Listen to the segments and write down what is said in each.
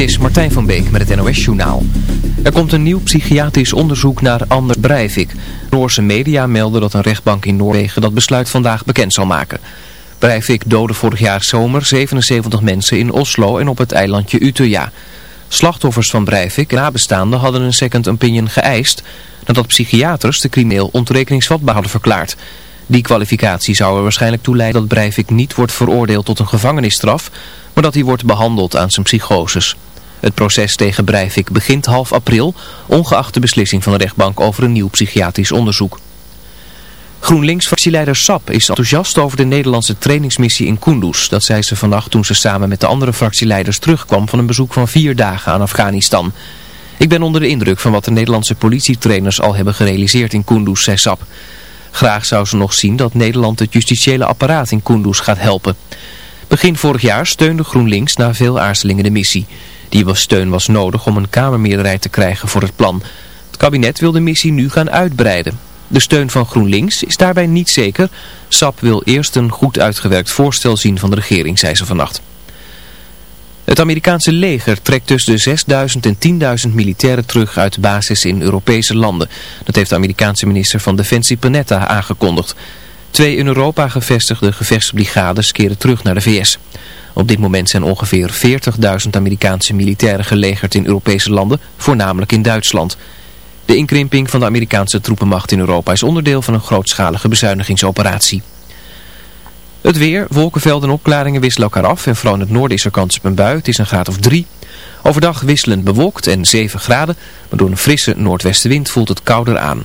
Dit is Martijn van Beek met het NOS-journaal. Er komt een nieuw psychiatrisch onderzoek naar Anders Breivik. Noorse media melden dat een rechtbank in Noorwegen dat besluit vandaag bekend zal maken. Breivik doodde vorig jaar zomer 77 mensen in Oslo en op het eilandje Utøya. Slachtoffers van Breivik en nabestaanden hadden een second opinion geëist... nadat psychiaters de crimineel ontoerekeningsvatbaar hadden verklaard... Die kwalificatie zou er waarschijnlijk toe leiden dat Breivik niet wordt veroordeeld tot een gevangenisstraf, maar dat hij wordt behandeld aan zijn psychoses. Het proces tegen Breivik begint half april, ongeacht de beslissing van de rechtbank over een nieuw psychiatrisch onderzoek. GroenLinks-fractieleider Sap is enthousiast over de Nederlandse trainingsmissie in Kunduz. Dat zei ze vannacht toen ze samen met de andere fractieleiders terugkwam van een bezoek van vier dagen aan Afghanistan. Ik ben onder de indruk van wat de Nederlandse politietrainers al hebben gerealiseerd in Kunduz, zei Sap. Graag zou ze nog zien dat Nederland het justitiële apparaat in Kunduz gaat helpen. Begin vorig jaar steunde GroenLinks na veel aarzelingen de missie. Die steun was nodig om een kamermeerderheid te krijgen voor het plan. Het kabinet wil de missie nu gaan uitbreiden. De steun van GroenLinks is daarbij niet zeker. SAP wil eerst een goed uitgewerkt voorstel zien van de regering, zei ze vannacht. Het Amerikaanse leger trekt tussen de 6.000 en 10.000 militairen terug uit basis in Europese landen. Dat heeft de Amerikaanse minister van Defensie Panetta aangekondigd. Twee in Europa gevestigde gevechtsbrigades keren terug naar de VS. Op dit moment zijn ongeveer 40.000 Amerikaanse militairen gelegerd in Europese landen, voornamelijk in Duitsland. De inkrimping van de Amerikaanse troepenmacht in Europa is onderdeel van een grootschalige bezuinigingsoperatie. Het weer, wolkenvelden en opklaringen wisselen elkaar af en vooral in het noorden is er kans op een bui. Het is een graad of 3. Overdag wisselend bewolkt en 7 graden, maar door een frisse noordwestenwind voelt het kouder aan.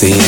see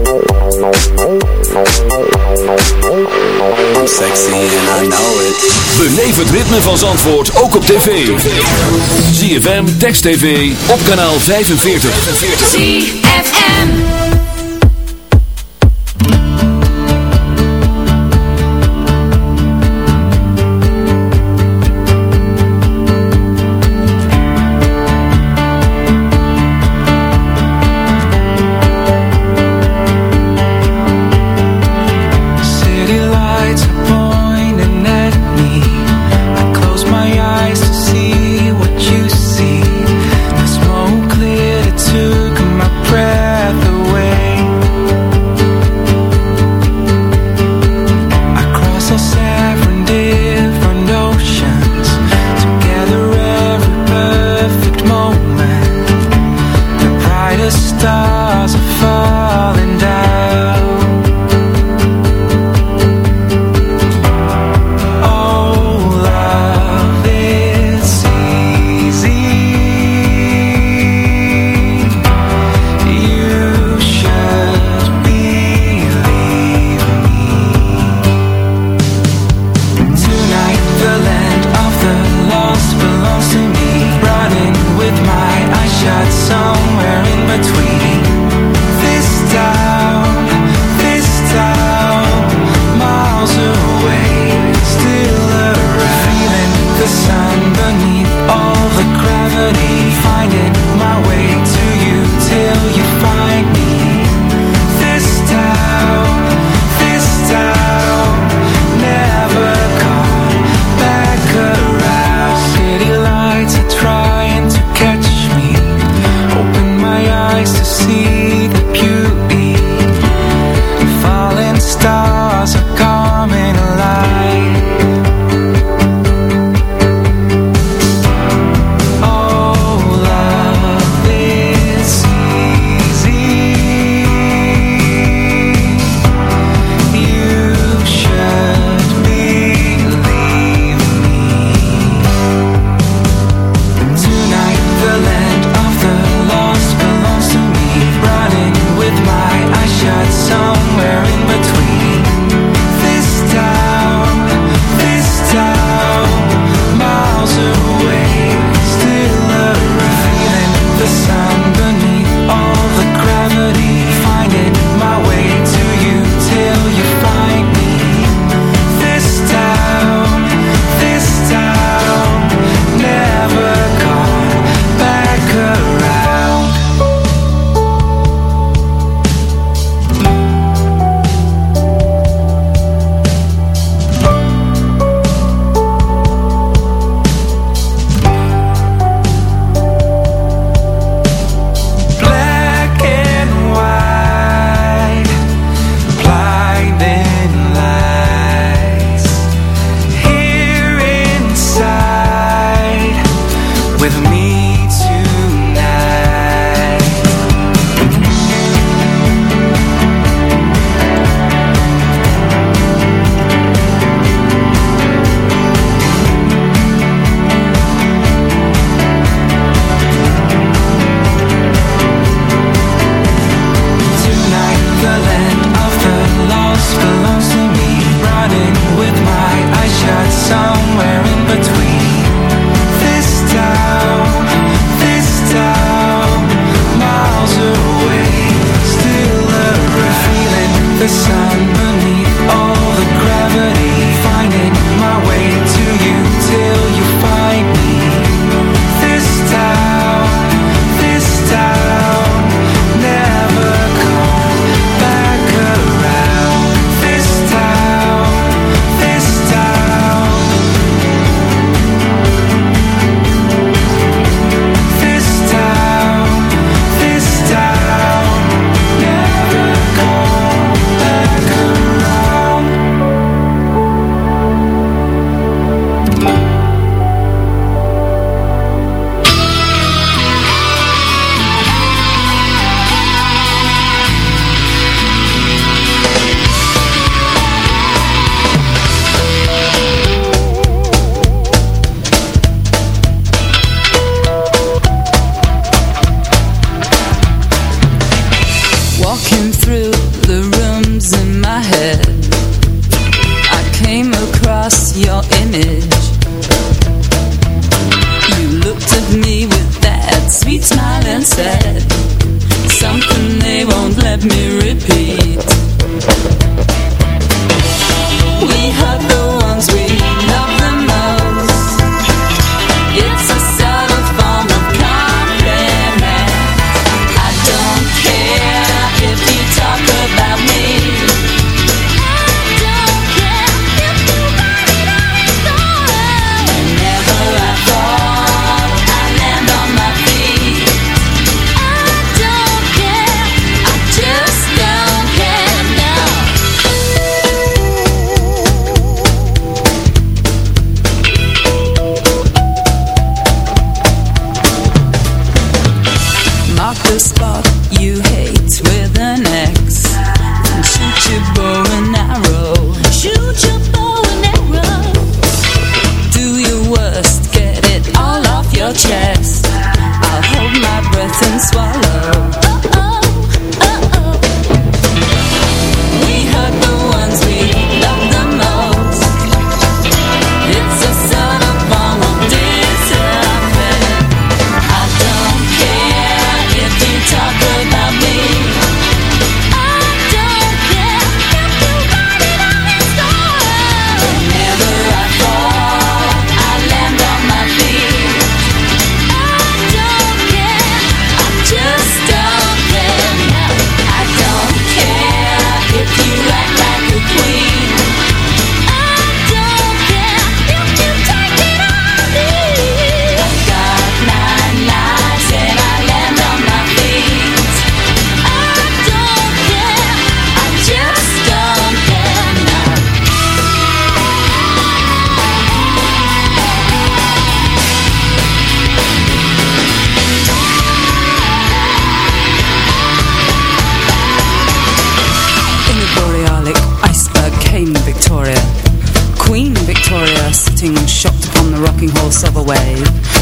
I'm sexy and I know it. Beleef het ritme van Zandvoort ook op tv. ZFM, Text TV, op kanaal 45. 45.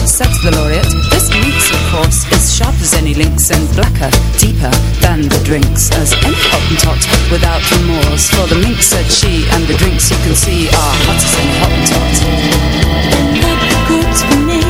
Said the Laureate. This week's, of course, is sharp as any links and blacker, deeper than the drinks as any hottentot without remorse. For the mink, said she, and the drinks you can see are hotter than hottentot. Like that good for me?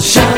shine.